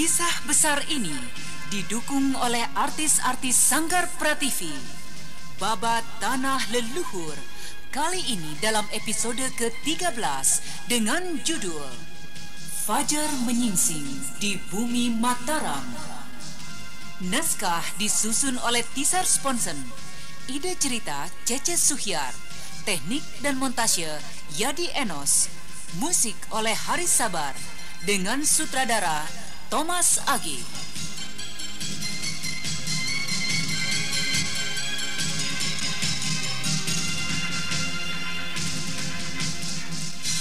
Kisah besar ini didukung oleh artis-artis Sanggar Prativi. Babat Tanah Leluhur kali ini dalam episode ke-13 dengan judul Fajar Menyingsing di Bumi Mataram. Naskah disusun oleh Tisar Sponsen. Ide cerita Cece Suhyar. Teknik dan montase Yadi Enos. Musik oleh Haris Sabar dengan sutradara Thomas Agi.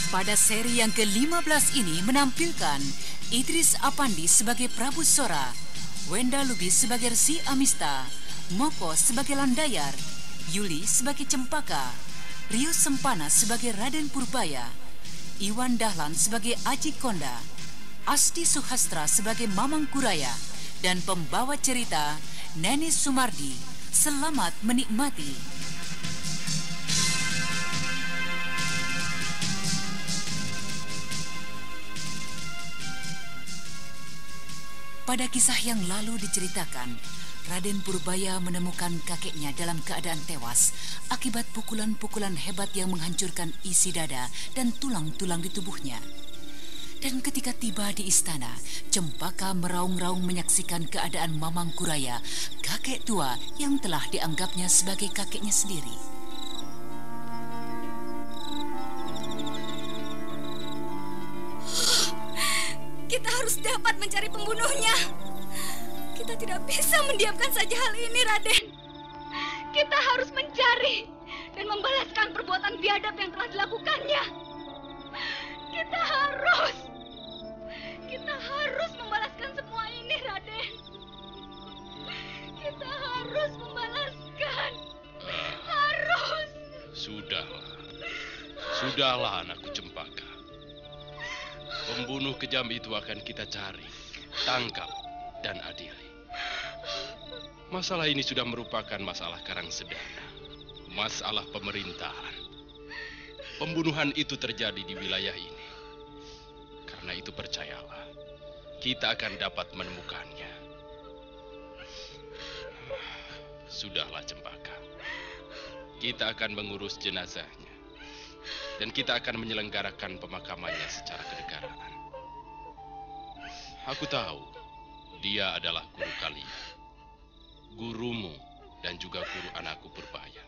Pada seri yang ke-15 ini menampilkan Idris Apandi sebagai Prabu Sora, Wenda Lubis sebagai Si Amista, Moko sebagai Landayar, Yuli sebagai Cempaka, Rio Sempana sebagai Raden Purbaya, Iwan Dahlan sebagai Aji Konda, Asti Suhastra sebagai Mamang Kuraya, dan pembawa cerita Neni Sumardi. Selamat menikmati. Pada kisah yang lalu diceritakan, Raden Purbaya menemukan kakeknya dalam keadaan tewas akibat pukulan-pukulan hebat yang menghancurkan isi dada dan tulang-tulang di tubuhnya. Dan ketika tiba di istana, Cempaka meraung-raung menyaksikan keadaan Mamang Kuraya, kakek tua yang telah dianggapnya sebagai kakeknya sendiri. Kita harus dapat mencari pembunuhnya. Kita tidak bisa mendiamkan saja hal ini, Raden. Kita harus mencari dan membalaskan perbuatan biadab yang telah dilakukannya. Kita harus. Kita harus membalaskan semua ini, Raden. Kita harus membalaskan. Harus. Sudahlah. Sudahlah anakku Cempaka. Pembunuh kejam itu akan kita cari, tangkap, dan adili. Masalah ini sudah merupakan masalah Karang Sedana. Masalah pemerintahan. Pembunuhan itu terjadi di wilayah ini. Karena itu percayalah, kita akan dapat menemukannya. Sudahlah Cempaka. Kita akan mengurus jenazahnya. Dan kita akan menyelenggarakan pemakamannya secara kenegaraan. Aku tahu dia adalah guru kalian. Gurumu dan juga guru anakku Purbaya.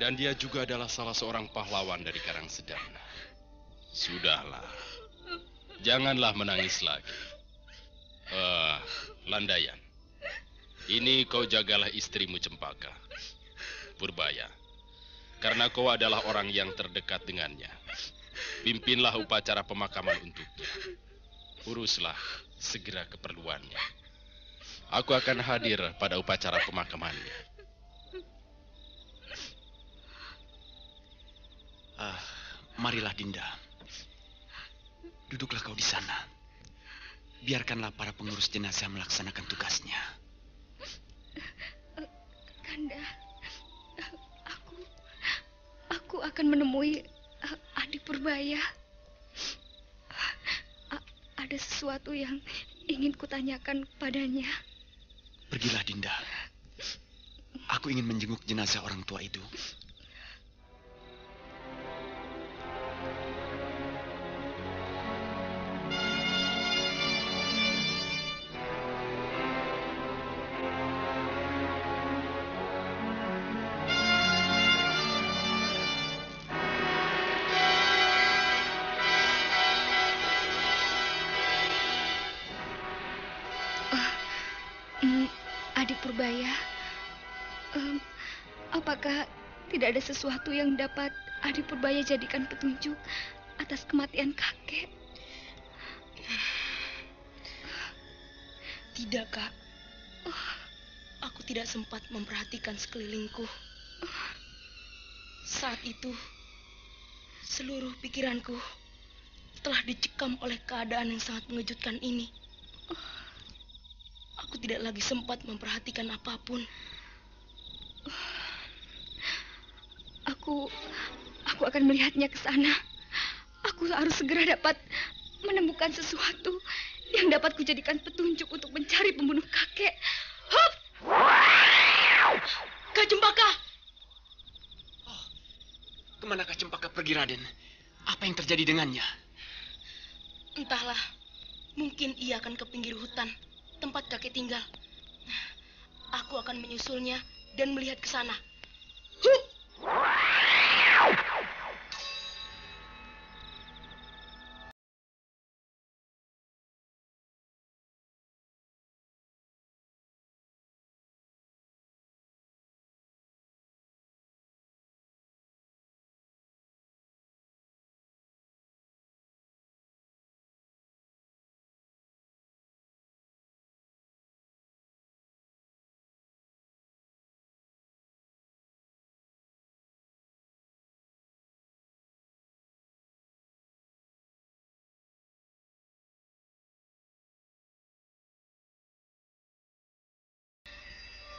Dan dia juga adalah salah seorang pahlawan dari Karang Sedana. Sudahlah. Janganlah menangis lagi. Eh, Landayan. Ini kau jagalah istrimu Cempaka. Purbaya. Karena kau adalah orang yang terdekat dengannya. Pimpinlah upacara pemakaman untuknya. Uruslah segera keperluannya. Aku akan hadir pada upacara pemakamannya. Ah, marilah Dinda. Duduklah kau di sana. Biarkanlah para pengurus jenazah melaksanakan tugasnya. Kanda, aku aku akan menemui uh, Adi Purbaya. A- ada sesuatu yang ingin kutanyakan padanya. Pergilah Dinda. Aku ingin menjenguk jenazah orang tua itu. Apakah tidak ada sesuatu yang dapat Adi Purbaya jadikan petunjuk atas kematian kakek? Tidak, Kak. Aku tidak sempat memperhatikan sekelilingku. Saat itu, seluruh pikiranku telah dicekam oleh keadaan yang sangat mengejutkan ini. Aku tidak lagi sempat memperhatikan apa pun. Aku aku akan melihatnya ke sana. Aku harus segera dapat menemukan sesuatu dapat kujadikan petunjuk untuk mencari pembunuh kakek. Hup! Kak Cempaka! Oh, ke manakah Cempaka pergi, Raden? Apa yang terjadi dengannya? Entahlah, mungkin ia akan ke pinggir hutan, tempat kakek tinggal. Aku akan menyusulnya dan melihat ke sana.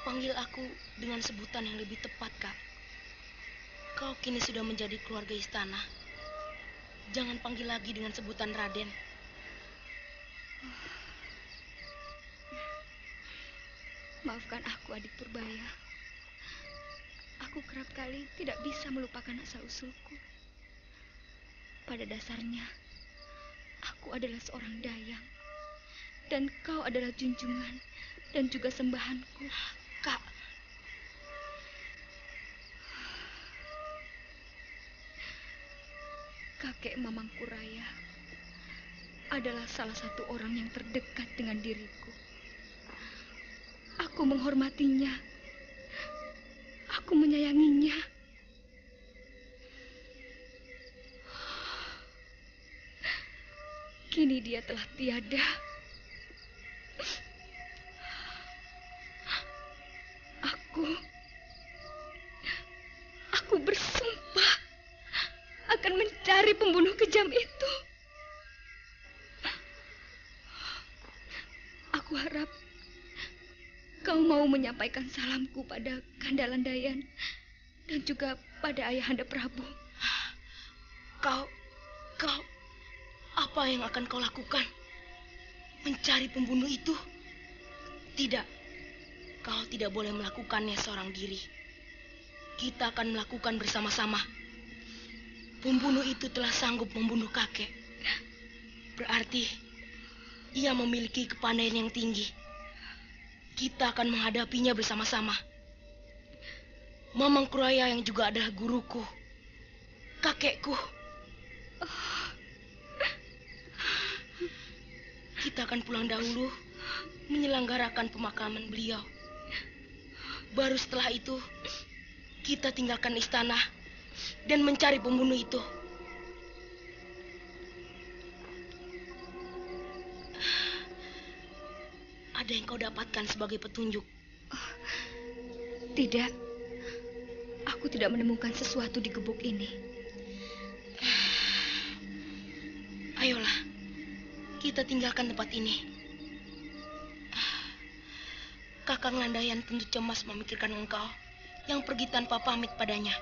Panggil aku dengan sebutan yang lebih tepat, Kak. Kau kini sudah menjadi keluarga istana. Jangan panggil lagi dengan sebutan Raden. Maafkan aku, adik Purbaya. Aku kerap kali tidak bisa melupakan asal-usulku. Pada dasarnya, aku adalah seorang dayang. Dan kau adalah junjungan dan juga sembahanku. Kak, Kakek Mamangku Raya adalah salah satu orang yang terdekat dengan diriku. Aku menghormatinya. Aku menyayanginya. Kini dia telah tiada. Aku Aku bersumpah akan mencari pembunuh kejam itu. Aku harap kau mau menyampaikan salamku pada Kandalan Dayan dan juga pada Ayahanda Prabu. kau, kau, apa yang akan kau lakukan? Mencari pembunuh itu? Tidak, kau tidak boleh melakukannya seorang diri. Kita akan melakukan bersama-sama. Pembunuh itu telah sanggup membunuh kakek. Berarti ia memiliki kepandaian yang tinggi. Kita akan menghadapinya bersama-sama. Mamang Kuraya yang juga adalah guruku. Kakekku. Kita akan pulang dahulu menyelenggarakan pemakaman beliau. Baru setelah itu, kita tinggalkan istana dan mencari pembunuh itu. Ada yang kau dapatkan sebagai petunjuk. Tidak. Aku tidak menemukan sesuatu di gebuk ini. Ayolah, kita tinggalkan tempat ini. Kakang Landayan tentu cemas memikirkan engkau yang pergi tanpa pamit padanya.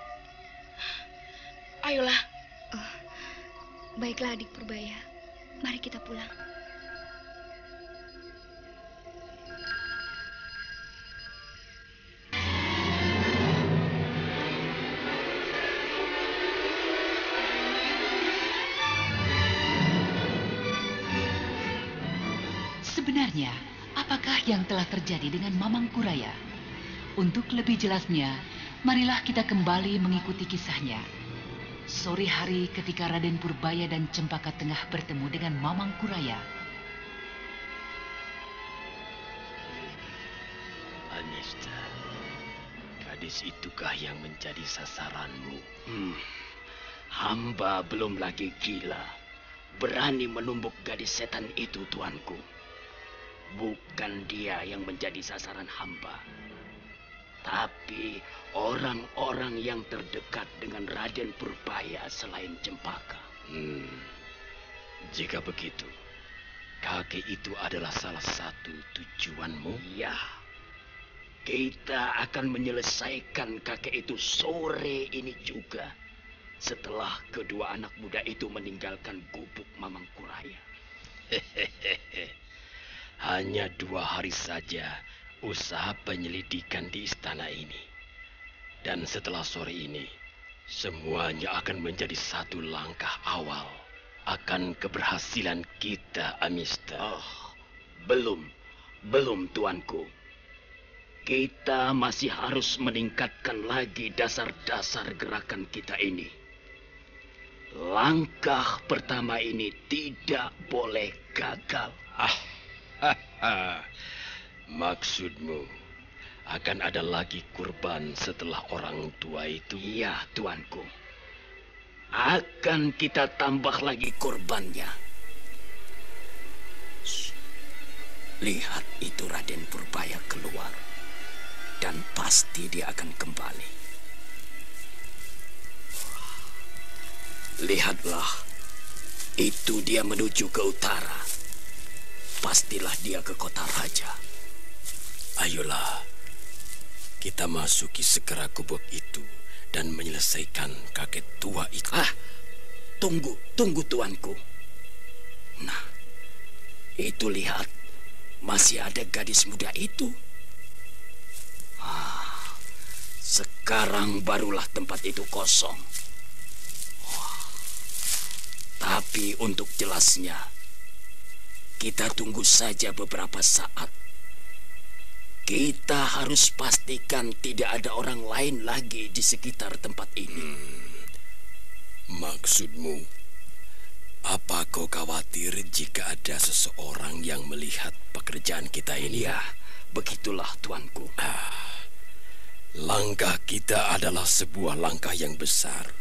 Ayolah, Baiklah adik Purbaya. Mari kita pulang. Terjadi dengan Mamang Kuraya? Untuk lebih jelasnya, marilah kita kembali mengikuti kisahnya. Sore hari ketika Raden Purbaya dan Cempaka Tengah bertemu dengan Mamang Kuraya. Anista, gadis itukah yang menjadi sasaranmu? Hmm, hamba belum lagi gila. Berani menumbuk gadis setan itu, tuanku. Bukan dia yang menjadi sasaran hamba. Tapi orang-orang yang terdekat dengan Raden Purbaya selain Cempaka. Hmm. Jika begitu, kakek itu adalah salah satu tujuanmu? Ya, kita akan menyelesaikan kakek itu sore ini juga. Setelah kedua anak muda itu meninggalkan gubuk Mamang Kuraya. hanya dua hari saja usaha penyelidikan di istana ini. Dan setelah sore ini, semuanya akan menjadi satu langkah awal akan keberhasilan kita, Amista. Oh, belum, belum tuanku. Kita masih harus meningkatkan lagi dasar-dasar gerakan kita ini. Langkah pertama ini tidak boleh gagal. Ah, maksudmu akan ada lagi kurban setelah orang tua itu? Iya, tuanku. Akan kita tambah lagi korbannya. Lihat itu Raden Purbaya keluar. Dan pasti dia akan kembali. Lihatlah. Itu dia menuju ke utara. Pastilah dia ke kota raja. Ayolah, kita masuki segera gubuk itu dan menyelesaikan kakek tua itu. Ah, tunggu, tunggu tuanku. Nah, itu lihat, masih ada gadis muda itu. Ah, sekarang barulah tempat itu kosong. Tapi untuk jelasnya, kita tunggu saja beberapa saat. Kita harus pastikan tidak ada orang lain lagi di sekitar tempat ini. Maksudmu, apa kau khawatir jika ada seseorang yang melihat pekerjaan kita ini? Ya, begitulah tuanku. Langkah kita adalah sebuah langkah yang besar.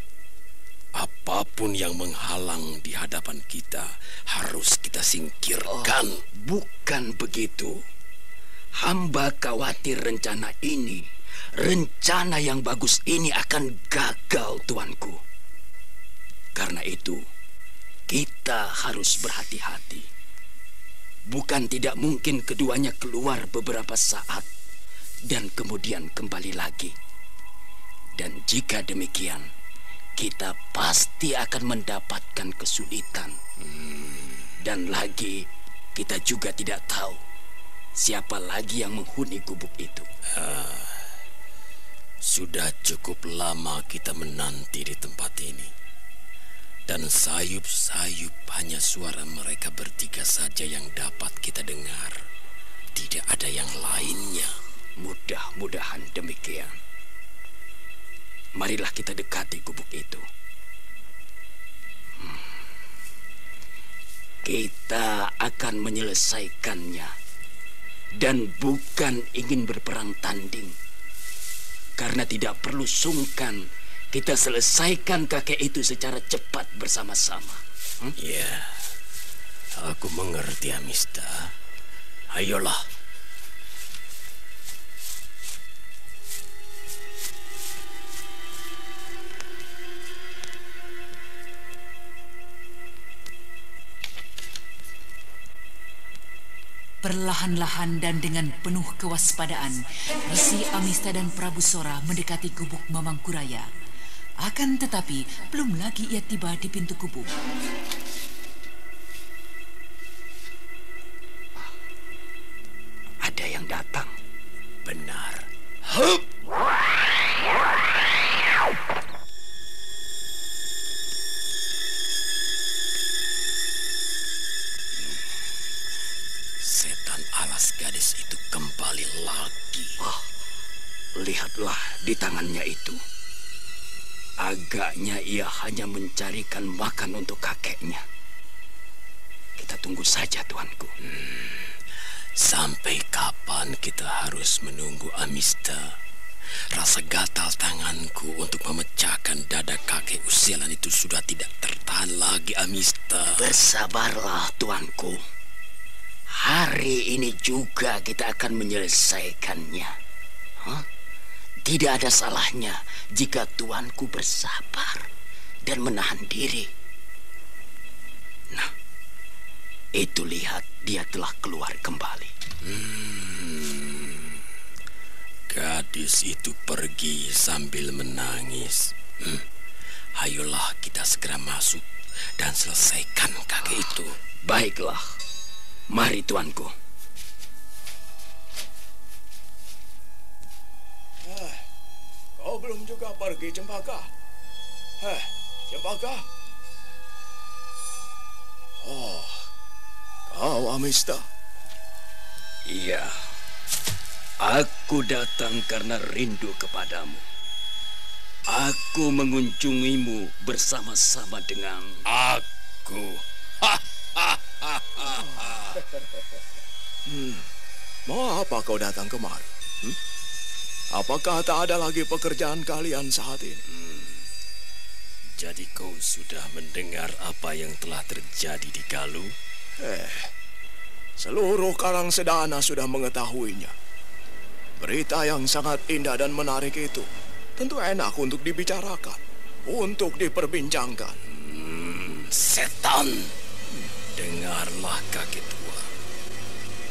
Apa pun yang menghalang di hadapan kita harus kita singkirkan. Oh, bukan begitu. Hamba khawatir rencana ini, rencana yang bagus ini akan gagal, tuanku. Karena itu, kita harus berhati-hati. Bukan tidak mungkin keduanya keluar beberapa saat dan kemudian kembali lagi. Dan jika demikian, kita pasti akan mendapatkan kesulitan. Dan lagi, kita juga tidak tahu siapa lagi yang menghuni gubuk itu. Sudah cukup lama kita menanti di tempat ini. Dan sayup-sayup hanya suara mereka bertiga saja yang dapat kita dengar. Tidak ada yang lainnya. Mudah-mudahan demikian. Marilah kita dekati gubuk itu. Hmm. Kita akan menyelesaikannya. Dan bukan ingin berperang tanding. Karena tidak perlu sungkan kita selesaikan kakek itu secara cepat bersama-sama. Hmm? Ya, aku mengerti Amista. Ayolah. Perlahan-lahan dan dengan penuh kewaspadaan, Resi Amista dan Prabu Sora mendekati gubuk Mamangkuraya. Akan tetapi, belum lagi ia tiba di pintu gubuk. Ada yang datang. Benar. Hup! Lihatlah di tangannya itu. Agaknya ia hanya mencarikan makan untuk kakeknya. Kita tunggu saja, tuanku. Sampai kapan kita harus menunggu Amista? Rasa gatal tanganku untuk memecahkan dada kakek usialan itu sudah tidak tertahan lagi, Amista. Bersabarlah, tuanku. Hari ini juga kita akan menyelesaikannya. Hah? Tidak ada salahnya jika tuanku bersabar dan menahan diri. Nah, itu lihat dia telah keluar kembali. Gadis itu pergi sambil menangis. Hmm. Ayolah kita segera masuk dan selesaikan kakek itu. Baiklah, mari tuanku. Juga pergi, Cempaka? Heh, Cempaka? Oh, kau Amista? Iya, aku datang karena rindu kepadamu. Aku mengunjungimu bersama-sama dengan Aku. Hmm, mau apa kau datang kemari? Hmm? Apakah tak ada lagi pekerjaan kalian saat ini? Hmm. Jadi kau sudah mendengar apa yang telah terjadi di Galuh? Eh, seluruh karang sedana sudah mengetahuinya. Berita yang sangat indah dan menarik itu tentu enak untuk dibicarakan, untuk diperbincangkan. Hmm, setan, dengarlah kakek tua.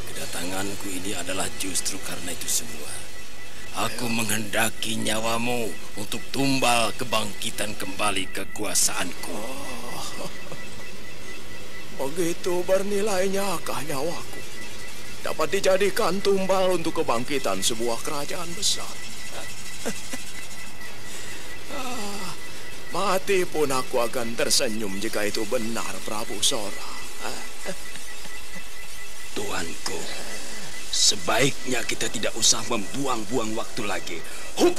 Kedatanganku ini adalah justru karena itu semua. Aku menghendaki nyawamu untuk tumbal kebangkitan kembali kekuasaanku. Oh, begitu bernilainya kah nyawaku? Dapat dijadikan tumbal untuk kebangkitan sebuah kerajaan besar. ah, mati pun aku akan tersenyum jika itu benar Prabu Sora. Tuanku, sebaiknya kita tidak usah membuang-buang waktu lagi. Hup!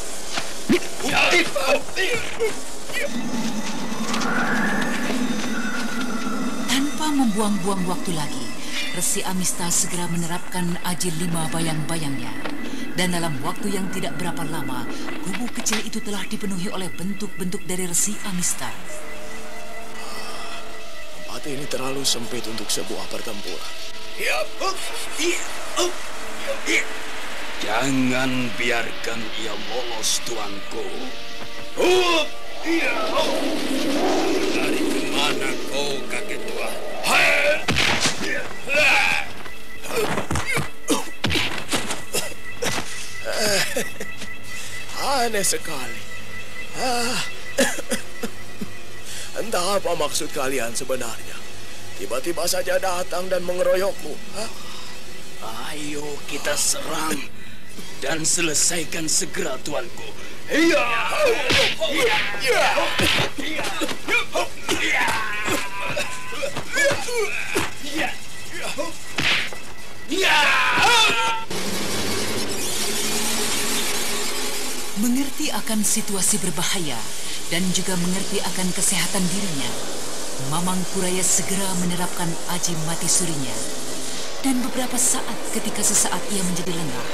Tanpa membuang-buang waktu lagi, Resi Amista segera menerapkan aji lima bayang-bayangnya. Dan dalam waktu yang tidak berapa lama, kubu kecil itu telah dipenuhi oleh bentuk-bentuk dari Resi Amista. Tempat ini terlalu sempit untuk sebuah pertempuran. Jangan biarkan ia lolos, tuanku. Dari ke mana kau, kakek tua? Aneh sekali. Ah. Entah apa maksud kalian sebenarnya. Tiba-tiba saja datang dan mengeroyokku. Hah? Ayo kita serang dan selesaikan segera, tuanku. Iya. Iya. Iya. Mengerti akan situasi berbahaya dan juga mengerti akan kesehatan dirinya, Mamang Kuraya segera menerapkan aji mati surinya. Dan beberapa saat ketika sesaat ia menjadi lengah,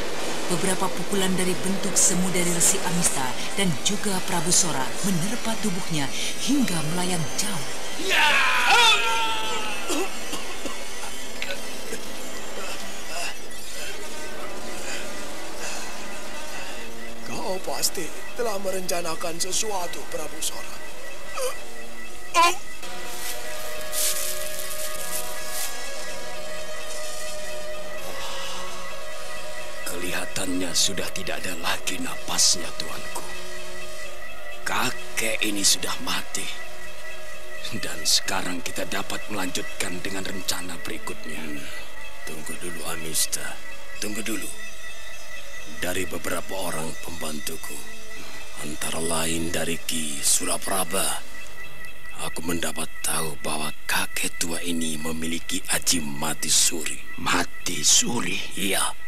beberapa pukulan dari bentuk semu dari Resi Amista dan juga Prabu Sora menerpa tubuhnya hingga melayang jauh. Kau pasti telah merencanakan sesuatu, Prabu Sora. Kelihatannya sudah tidak ada lagi napasnya, tuanku. Kakek ini sudah mati. Dan sekarang kita dapat melanjutkan dengan rencana berikutnya. Hmm, tunggu dulu, Amista. Tunggu dulu. Dari beberapa orang pembantuku, antara lain dari Ki Surapraba, aku mendapat tahu bahwa kakek tua ini memiliki aji mati suri. Mati suri? Iya.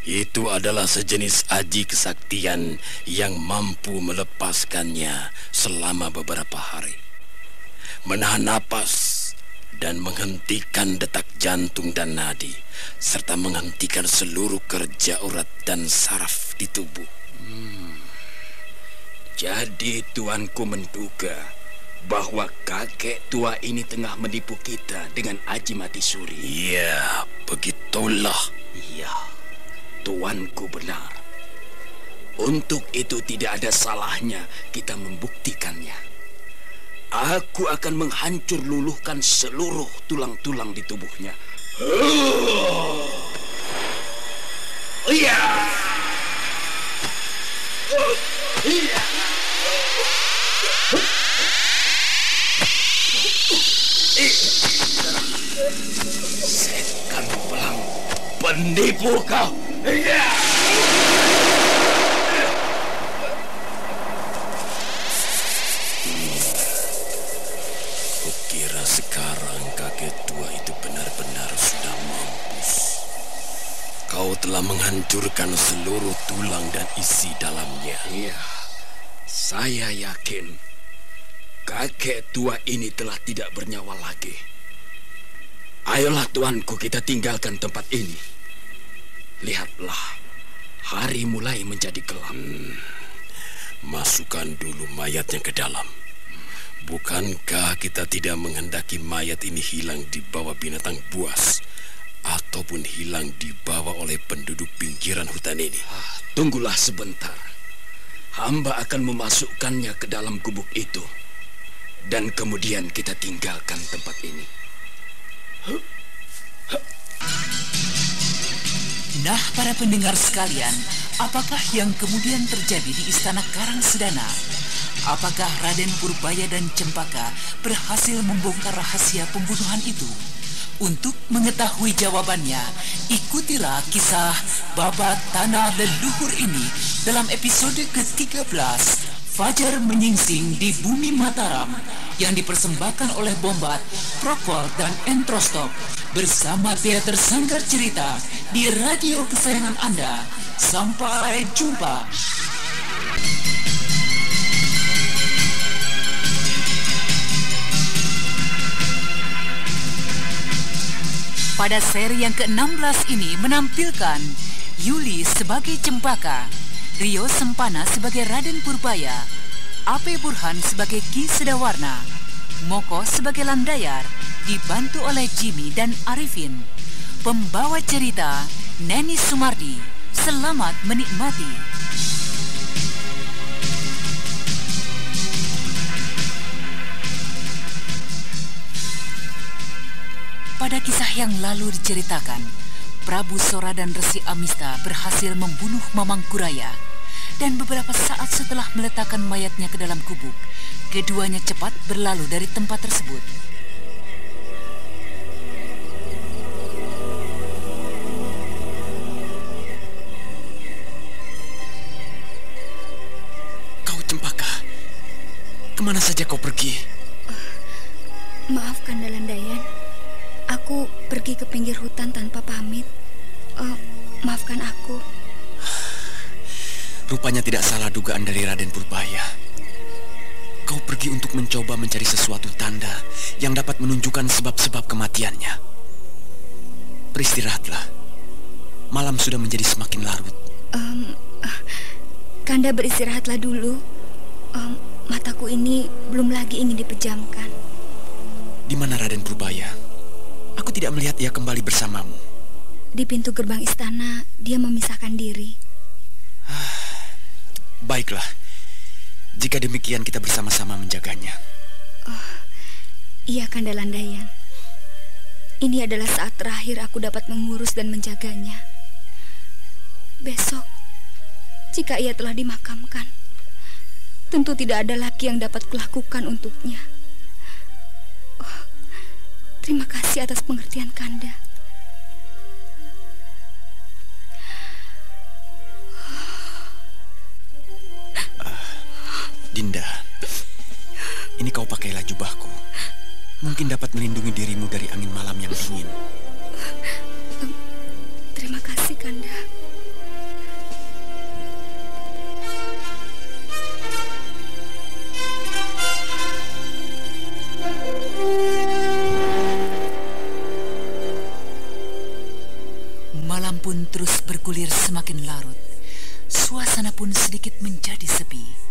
Itu adalah sejenis aji kesaktian yang mampu melepaskannya selama beberapa hari. Menahan napas dan menghentikan detak jantung dan nadi, serta menghentikan seluruh kerja urat dan saraf di tubuh. Hmm. Jadi tuanku menduga bahwa kakek tua ini tengah menipu kita dengan aji mati suri. Iya, begitulah. Iya, tuanku benar. Untuk itu tidak ada salahnya kita membuktikannya. Aku akan menghancur luluhkan seluruh tulang-tulang di tubuhnya. Iya. Iya. Setan pelang penipu kau. Kukira sekarang kakek tua itu benar-benar sudah mampus. Kau telah menghancurkan seluruh tulang dan isi dalamnya. Iya, saya yakin kakek tua ini telah tidak bernyawa lagi. Ayolah tuanku kita tinggalkan tempat ini. Lihatlah, hari mulai menjadi gelap. Hmm. Masukkan dulu mayatnya ke dalam. Bukankah kita tidak menghendaki mayat ini hilang di bawah binatang buas ataupun hilang dibawa oleh penduduk pinggiran hutan ini? Ah, tunggulah sebentar. Hamba akan memasukkannya ke dalam gubuk itu. Dan kemudian kita tinggalkan tempat ini. Nah, para pendengar sekalian, apakah yang kemudian terjadi di Istana Karang Sedana? Apakah Raden Purbaya dan Cempaka berhasil membongkar rahasia pembunuhan itu? Untuk mengetahui jawabannya, ikutilah kisah babat tanah leluhur ini dalam episode ke-13 Fajar Menyingsing di Bumi Mataram yang dipersembahkan oleh Bombat, Prokol, dan Entrostop bersama Teater Sanggar Cerita di radio kesayangan Anda. Sampai jumpa. Pada seri yang ke-16 ini menampilkan Yuli sebagai Cempaka, Rio Sempana sebagai Raden Purbaya, Ape Burhan sebagai Ki Sedawarna, Moko sebagai Landayar, dibantu oleh Jimmy dan Arifin. Pembawa cerita Neni Sumardi. Selamat menikmati. Pada kisah yang lalu diceritakan, Prabu Sora dan Resi Amista berhasil membunuh Mamang Kuraya. Dan beberapa saat setelah meletakkan mayatnya ke dalam kubuk, keduanya cepat berlalu dari tempat tersebut. Kau Cempaka, ke mana saja kau pergi? Maaf Kanda Landayan, aku pergi ke pinggir hutan tanpa pamit. Uh, maafkan aku. Rupanya tidak salah dugaan dari Raden Purbaya. Kau pergi untuk mencoba mencari sesuatu tanda yang dapat menunjukkan sebab-sebab kematiannya. Beristirahatlah. Malam sudah menjadi semakin larut. Um, uh, Kanda beristirahatlah dulu. Um, mataku ini belum lagi ingin dipejamkan. Di mana Raden Purbaya? Aku tidak melihat ia kembali bersamamu. Di pintu gerbang istana, dia memisahkan diri. Baiklah. Jika demikian kita bersama-sama menjaganya. Oh, iya Kanda Landayan. Ini adalah saat terakhir aku dapat mengurus dan menjaganya. Besok, jika ia telah dimakamkan, tentu tidak ada lagi yang dapat kulakukan untuknya. Oh, terima kasih atas pengertian Kanda. Dinda, ini kau pakailah jubahku. Mungkin dapat melindungi dirimu dari angin malam yang dingin. Terima kasih, Kanda. Malam pun terus bergulir semakin larut. Suasana pun sedikit menjadi sepi.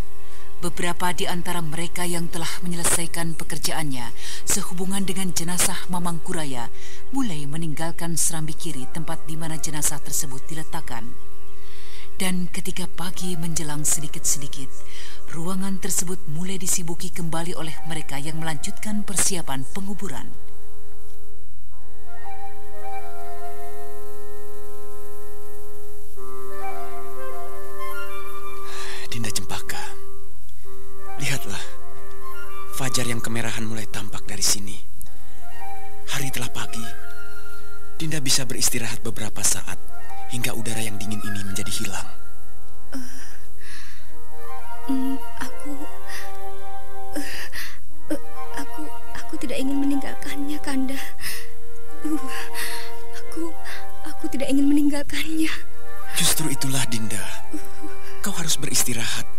Beberapa di antara mereka yang telah menyelesaikan pekerjaannya sehubungan dengan jenazah Mamang Kuraya mulai meninggalkan serambi kiri tempat di mana jenazah tersebut diletakkan. Dan ketika pagi menjelang sedikit-sedikit, ruangan tersebut mulai disibuki kembali oleh mereka yang melanjutkan persiapan penguburan. Fajar yang kemerahan mulai tampak dari sini. Hari telah pagi. Dinda bisa beristirahat beberapa saat hingga udara yang dingin ini menjadi hilang. Uh, mm, aku, uh, uh, aku, aku tidak ingin meninggalkannya, Kanda. Uh, aku, aku tidak ingin meninggalkannya. Justru itulah Dinda. Kau harus beristirahat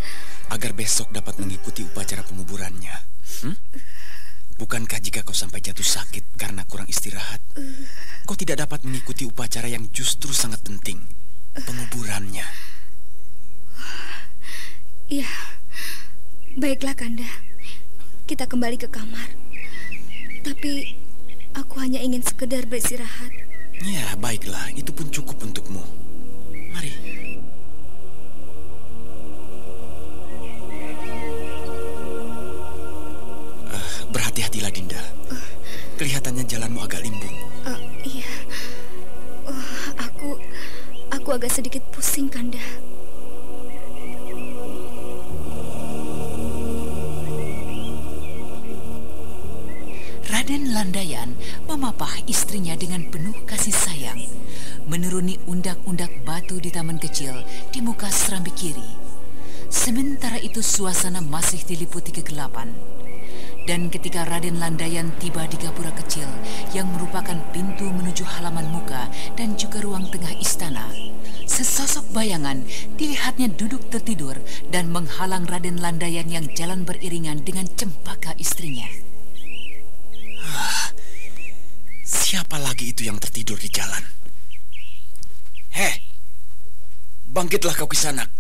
agar besok dapat mengikuti upacara penguburannya. Hmm? Bukankah jika kau sampai jatuh sakit karena kurang istirahat, kau tidak dapat mengikuti upacara yang justru sangat penting, penguburannya? Iya, baiklah Kanda. Kita kembali ke kamar. Tapi aku hanya ingin sekedar beristirahat. Ya, baiklah. Itu pun cukup untukmu. Mari. Jalanmu agak limbung. Uh, iya. Uh, aku aku agak sedikit pusing, Kanda. Raden Landayan memapah istrinya dengan penuh kasih sayang, menuruni undak-undak batu di taman kecil di muka serambi kiri. Sementara itu suasana masih diliputi kegelapan. Dan ketika Raden Landayan tiba di gapura kecil yang merupakan pintu menuju halaman muka dan juga ruang tengah istana, sesosok bayangan dilihatnya duduk tertidur dan menghalang Raden Landayan yang jalan beriringan dengan cempaka istrinya. Siapa lagi itu yang tertidur di jalan? Heh, bangkitlah kau kisanak.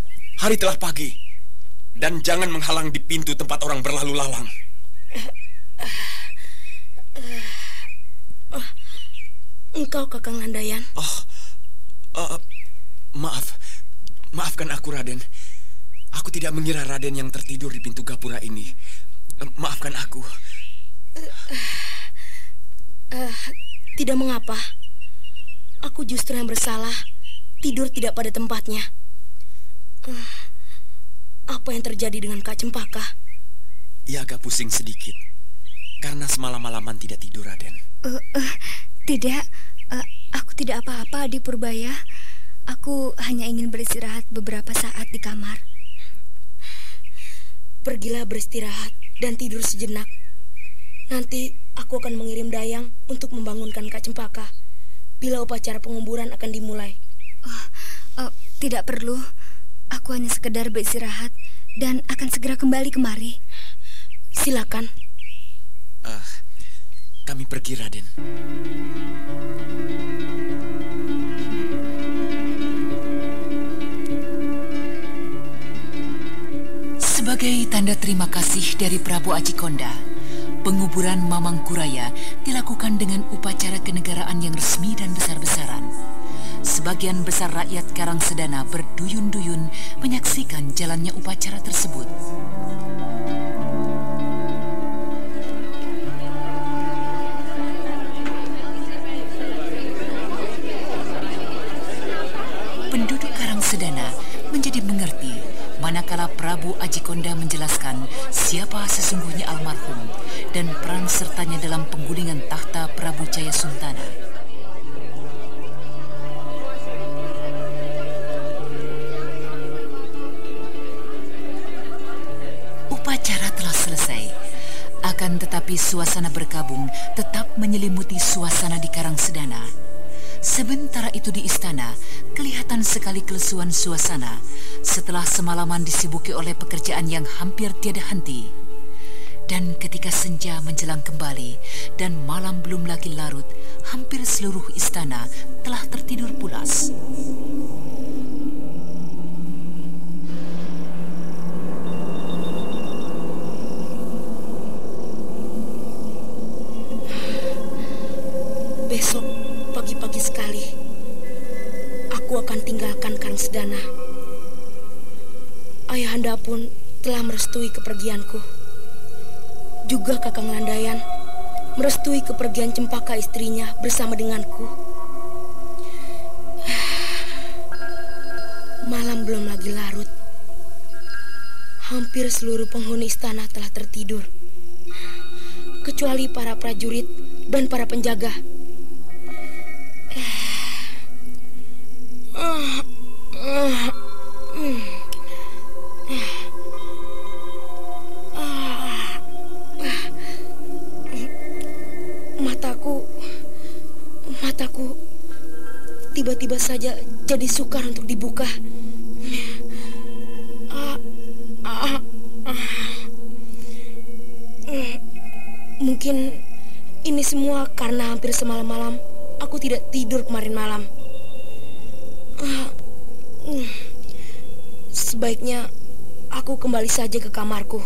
Hari telah pagi. Dan jangan menghalang di pintu tempat orang berlalu lalang. Engkau Kakang Landayan? Oh, uh, maaf. Maafkan aku, Raden. Aku tidak mengira Raden yang tertidur di pintu gapura ini. Uh, maafkan aku. Uh, uh, tidak mengapa. Aku justru yang bersalah. Tidur tidak pada tempatnya. Uh, apa yang terjadi dengan Kak Cempaka? Ia agak pusing sedikit. Karena semalam-malaman tidak tidur, Raden. Uh, uh, tidak. Uh, aku tidak apa-apa, Adi Purbaya. Aku hanya ingin beristirahat beberapa saat di kamar. Pergilah beristirahat dan tidur sejenak. Nanti aku akan mengirim Dayang untuk membangunkan Kak Cempaka bila upacara penguburan akan dimulai. Oh, oh, tidak perlu. Aku hanya sekedar beristirahat dan akan segera kembali kemari. Silakan. Uh, kami pergi, Raden. Sebagai tanda terima kasih dari Prabu Ajikonda, penguburan Mamang Kuraya dilakukan dengan upacara kenegaraan yang resmi dan besar-besaran. Sebagian besar rakyat Karang Sedana berduyun-duyun menyaksikan jalannya upacara tersebut. Manakala Prabu Ajikonda menjelaskan siapa sesungguhnya almarhum dan peran sertanya dalam penggulingan tahta Prabu Jaya Suntana. Upacara telah selesai. Akan tetapi suasana berkabung tetap menyelimuti suasana di Karang Sedana. Sementara itu di istana, kelihatan sekali kelesuan suasana setelah semalaman disibuki oleh pekerjaan yang hampir tiada henti. Dan ketika senja menjelang kembali dan malam belum lagi larut, hampir seluruh istana telah tertidur pulas. Akan tinggalkan Kang Sedana. Ayahanda pun telah merestui kepergianku. Juga Kakang Landayan merestui kepergian Cempaka istrinya bersama denganku. Malam belum lagi larut. Hampir seluruh penghuni istana telah tertidur. Kecuali para prajurit dan para penjaga. Mataku, mataku tiba-tiba saja jadi sukar untuk dibuka. Mungkin ini semua karena hampir semalam malam aku tidak tidur kemarin malam. Ah, hmm. Sebaiknya aku kembali saja ke kamarku.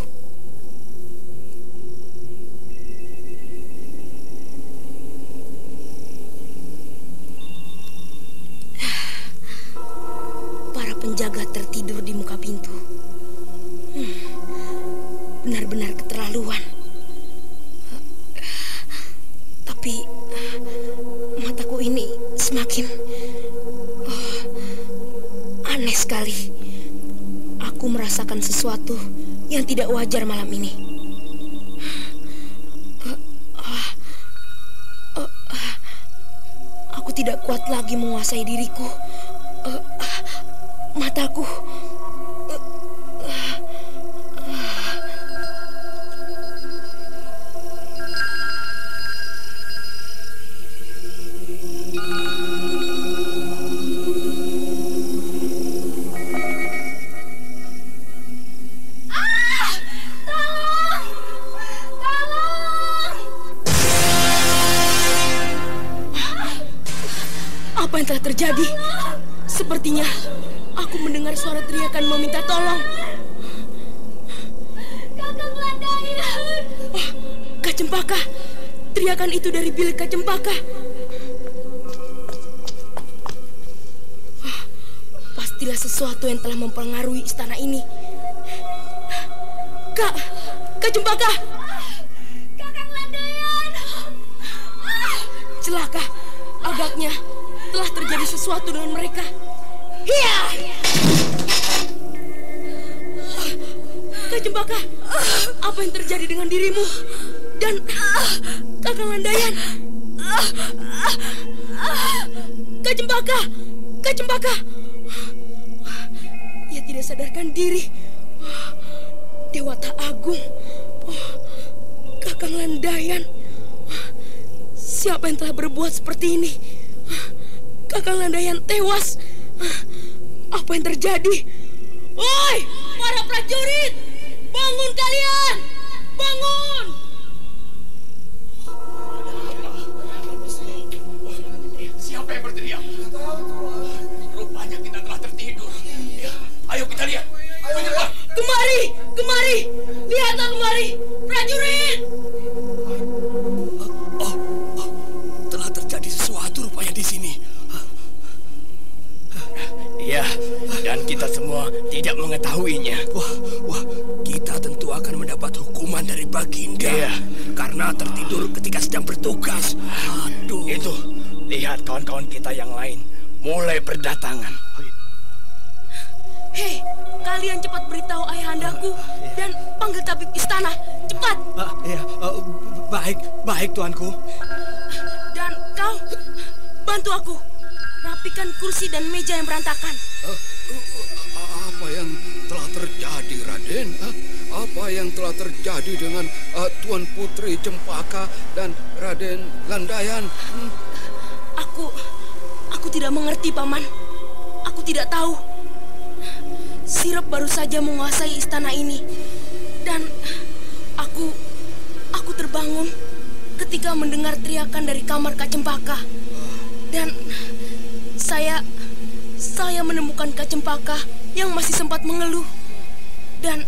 Terjadi? Sepertinya aku mendengar suara teriakan meminta tolong. Kakang Landayan. Oh, Kak Cempaka. Teriakan itu dari bilik Kak Cempaka. Ah, Pastilah sesuatu yang telah mempengaruhi istana ini. Kak, Kak Cempaka. Sesuatu dengan mereka. Hiya! Kak Cempaka, apa yang terjadi dengan dirimu? Dan Kakang Landayan? Kak Cempaka, Kak Cempaka. Ia tidak sadarkan diri. Dewata Agung. Kakang Landayan. Siapa yang telah berbuat seperti ini? Kakang Landayan tewas. Apa yang terjadi? Woi, para prajurit! Bangun kalian! Bangun! Siapa yang berteriak? Rupanya kita telah tertidur. Ya, ayo kita lihat. Ayo. Kemari! Kemari! Lihatlah kemari! Prajurit! Dan kita semua tidak mengetahuinya. Wah, wah, kita tentu akan mendapat hukuman dari Baginda. Iya. Karena tertidur ketika sedang bertugas. Aduh. Itu, lihat kawan-kawan kita yang lain mulai berdatangan. Hei, kalian cepat beritahu ayahandaku dan panggil tabib istana. Cepat! Ah, ya, ah, baik, baik tuanku. Dan kau, bantu aku. Rapikan kursi dan meja yang berantakan. Apa Raden? Apa yang telah terjadi dengan ah, Tuan Putri Cempaka dan Raden Landayan? Hmm? Aku, aku tidak mengerti, Paman. Aku tidak tahu. Sirap baru saja menguasai istana ini. Dan aku, aku terbangun ketika mendengar teriakan dari kamar Kak Cempaka. Dan saya, saya menemukan Kak Cempaka yang masih sempat mengeluh. Dan,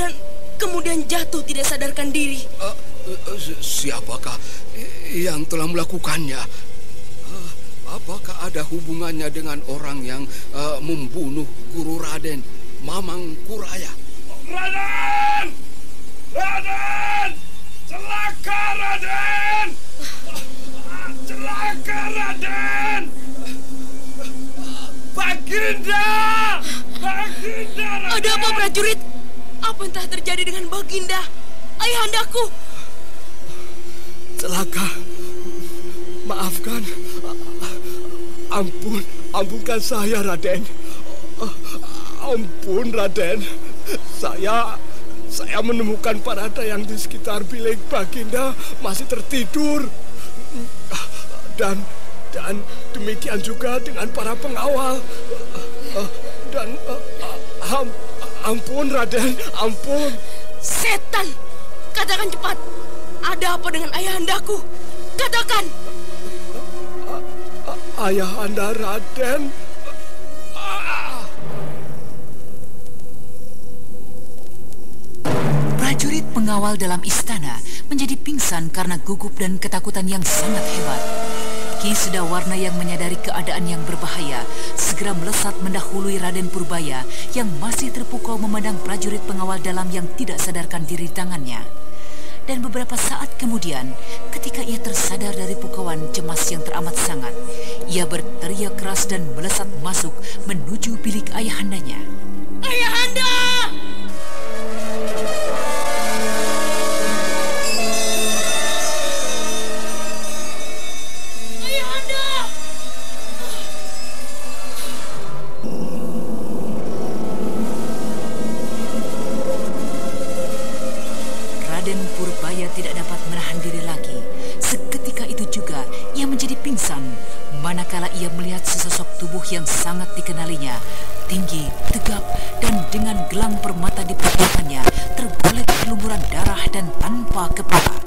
dan kemudian jatuh tidak sadarkan diri. Eh, si- siapakah yang telah melakukannya? Ah, apakah ada hubungannya dengan orang yang ah, membunuh Guru Raden, Mamang Kuraya? Raden! Raden! Celaka Raden! Celaka Raden! Baginda! Baginda Raden! Ada apa prajurit? Apa yang telah terjadi dengan Baginda? Ayahandaku. Celaka. Maafkan. Ampun, ampunkan saya, Raden. Ampun, Raden. Saya saya menemukan Parada yang di sekitar bilik Baginda masih tertidur. Dan Dan demikian juga dengan para pengawal. Dan uh, am, ampun Raden, ampun. Setan! Katakan cepat. Ada apa dengan ayahandaku? Katakan. Ayahanda Raden. Prajurit pengawal dalam istana menjadi pingsan karena gugup dan ketakutan yang sangat hebat. Ki Sedawarna yang menyadari keadaan yang berbahaya segera melesat mendahului Raden Purbaya yang masih terpukau memandang prajurit pengawal dalam yang tidak sadarkan diri di tangannya. Dan beberapa saat kemudian, ketika ia tersadar dari pukauan cemas yang teramat sangat, ia berteriak keras dan melesat masuk menuju bilik ayahandanya. Ayahanda! Di pergelangannya tergolek berlumuran darah dan tanpa kepala.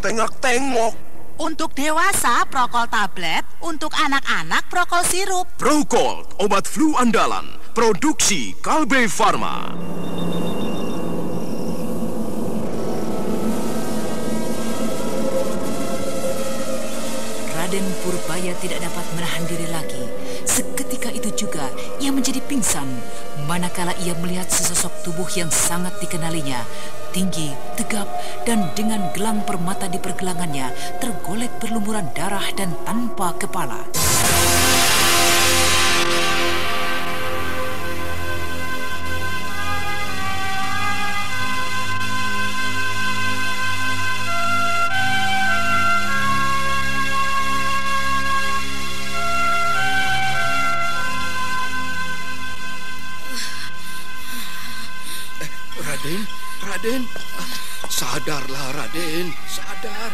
Tengok-tengok, Untuk dewasa prokol tablet, untuk anak-anak prokol sirup. Procold, obat flu andalan, produksi Kalbe Farma. Raden Purbaya tidak dapat menahan diri lagi. Seketika itu juga ia menjadi pingsan manakala ia melihat sesosok tubuh yang sangat dikenalinya, tinggi, tegap, dan dengan gelang permata di pergelangannya tergolek berlumuran darah dan tanpa kepala. Sadar.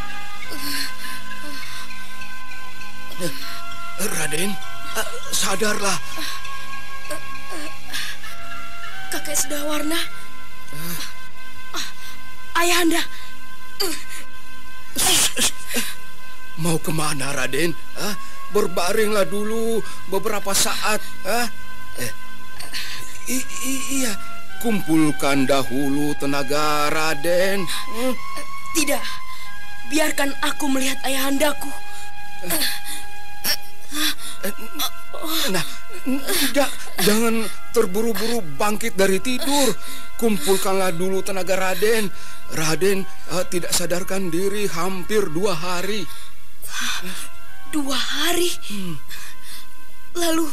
Eh, Raden, ah, sadarlah. Kakek Sedawarna. Ah, Ayahanda. Mau ke mana Raden? Ah, berbaringlah dulu beberapa saat. Eh, i- iya, kumpulkan dahulu tenaga Raden. Hmm, Tidak. Biarkan aku melihat ayahandaku. Nah, tidak, jangan terburu-buru bangkit dari tidur. Kumpulkanlah dulu tenaga Raden. Raden eh, tidak sadarkan diri hampir dua hari. Dua hari. Lalu,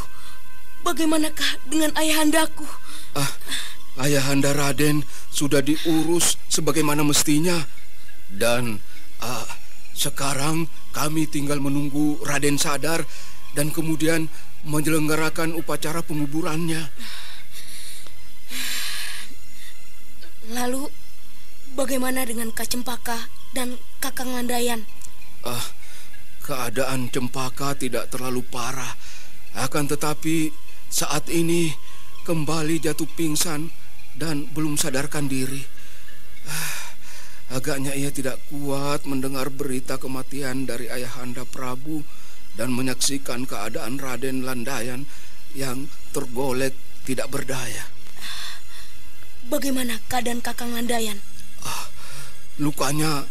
bagaimanakah dengan ayahandaku? Ah, ayahanda Raden sudah diurus sebagaimana mestinya. Dan ah, sekarang kami tinggal menunggu Raden sadar dan kemudian menyelenggarakan upacara penguburannya. Lalu, bagaimana dengan Kak Cempaka dan Kakang Landayan? Ah, keadaan Cempaka tidak terlalu parah. Akan tetapi saat ini kembali jatuh pingsan dan belum sadarkan diri. Ah, agaknya ia tidak kuat mendengar berita kematian dari ayahanda Prabu dan menyaksikan keadaan Raden Landayan yang tergolek tidak berdaya. Bagaimana keadaan Kakang Landayan? Lukanya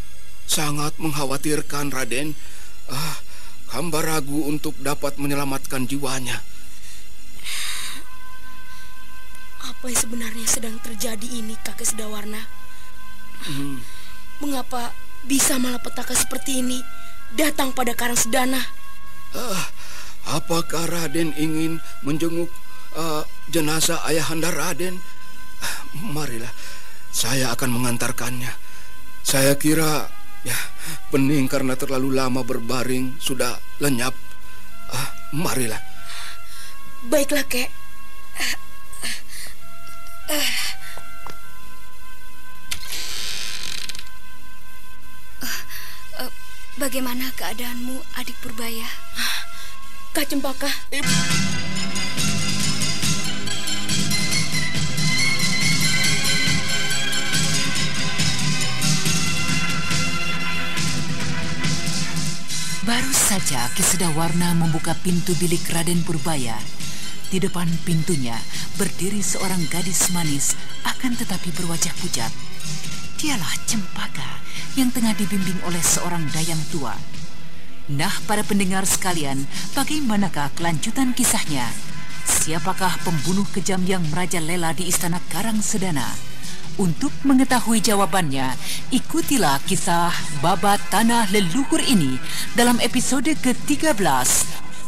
sangat mengkhawatirkan Raden. Ah, hamba ragu untuk dapat menyelamatkan jiwanya. Apa yang sebenarnya sedang terjadi ini, kakek Sedawarna? Mengapa bisa malapetaka seperti ini datang pada Karang Sedana. Ah, apakah Raden ingin menjenguk uh, jenazah ayahanda Raden? Ah, marilah, saya akan mengantarkannya. Saya kira ya pening karena terlalu lama berbaring sudah lenyap. Ah, marilah. Baiklah, Kek. Bagaimana keadaanmu, adik Purbaya? Kak Cempaka. Baru saja Kisedawarna membuka pintu bilik Raden Purbaya. Di depan pintunya berdiri seorang gadis manis akan tetapi berwajah pucat. Dialah Cempaka yang tengah dibimbing oleh seorang dayang tua. Nah, para pendengar sekalian, bagaimanakah kelanjutan kisahnya? Siapakah pembunuh kejam yang merajalela di istana Karang Sedana? Untuk mengetahui jawabannya, ikutilah kisah babat tanah leluhur ini dalam episode ke-13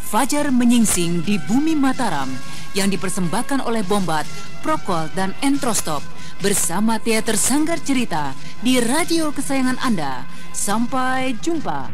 Fajar Menyingsing di Bumi Mataram yang dipersembahkan oleh Bombat, Prokol, dan Entrostop bersama Teater Sanggar Cerita di radio kesayangan Anda. Sampai jumpa.